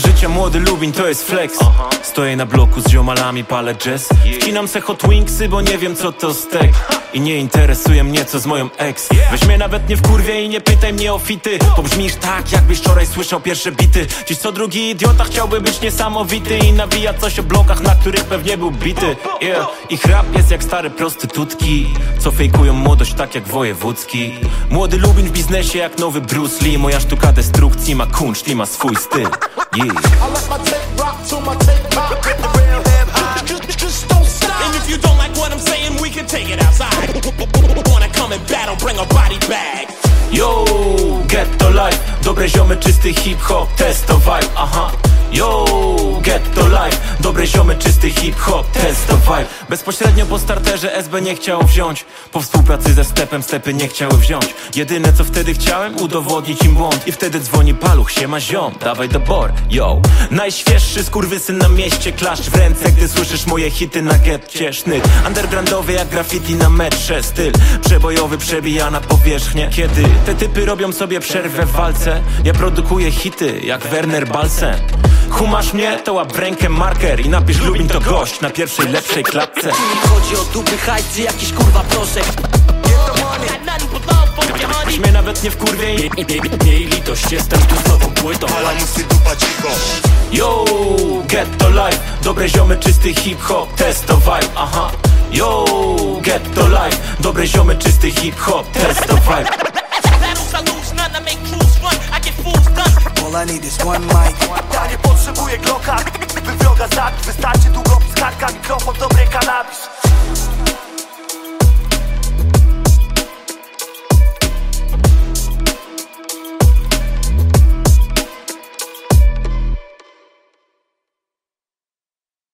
styl życia młody Lubin to jest flex. Stoję na bloku z ziomalami, palę jazz. Wcinam se hot wingsy, bo nie wiem co to stek I nie interesuje mnie co z moją ex. Weź mnie nawet nie w kurwie i nie pytaj mnie o fity. Bo brzmisz tak jakbyś wczoraj słyszał pierwsze bity. Dziś co drugi idiota chciałby być niesamowity I nawija coś o blokach, na których pewnie był bity. Yeah. Ich rap jest jak stare prostytutki Co fejkują młodość tak jak wojewódzki. Młody Lubin w biznesie jak nowy Bruce Lee. Moja sztuka destrukcji ma kunszt i ma swój styl yeah. I let my tape rock till my tape pop. Get the real hip hop. Just, just don't stop. And if you don't like what I'm saying, we can take it outside. Wanna come and battle, bring a body bag. Yo, ghetto life Dobre ziomy, czysty hip-hop, testo vibe, aha Yo, ghetto life Dobre ziomy, czysty hip-hop, testo vibe. Bezpośrednio po starterze SB nie chciał wziąć. Po współpracy ze Stepem Stepy nie chciały wziąć. Jedyne co wtedy chciałem, udowodnić im błąd. I wtedy dzwoni paluch, siema ziom, dawaj do bor Yo, najświeższy skurwysyn na mieście Klaszcz w ręce, gdy słyszysz moje hity na getcie Sznyt, undergroundowy jak graffiti na metrze Styl, przebojowy przebija na powierzchnię. Kiedy te typy robią sobie przerwę w walce Ja produkuję hity jak Werner Balsen Humasz mnie, to łap w rękę marker I napisz Lubin to gość na pierwszej lepszej klatce Chodzi o dupy hajs czy jakiś kurwa proszek honey. Mnie nawet nie wkurwie i miej litość Jestem tu z nową płytą Lamusy dupa cicho. Yo, ghetto life Dobre ziomy, czysty hip-hop, testo vibe, aha Yo, ghetto life Dobre ziomy, czysty hip-hop, testo vibe Battles I lose, none I make crews run. I get fools done. All I need is one mic nie potrzebuję glocka, by wroga zabić Wystarczy długopis, kartka, mikrofon, dobry kanabis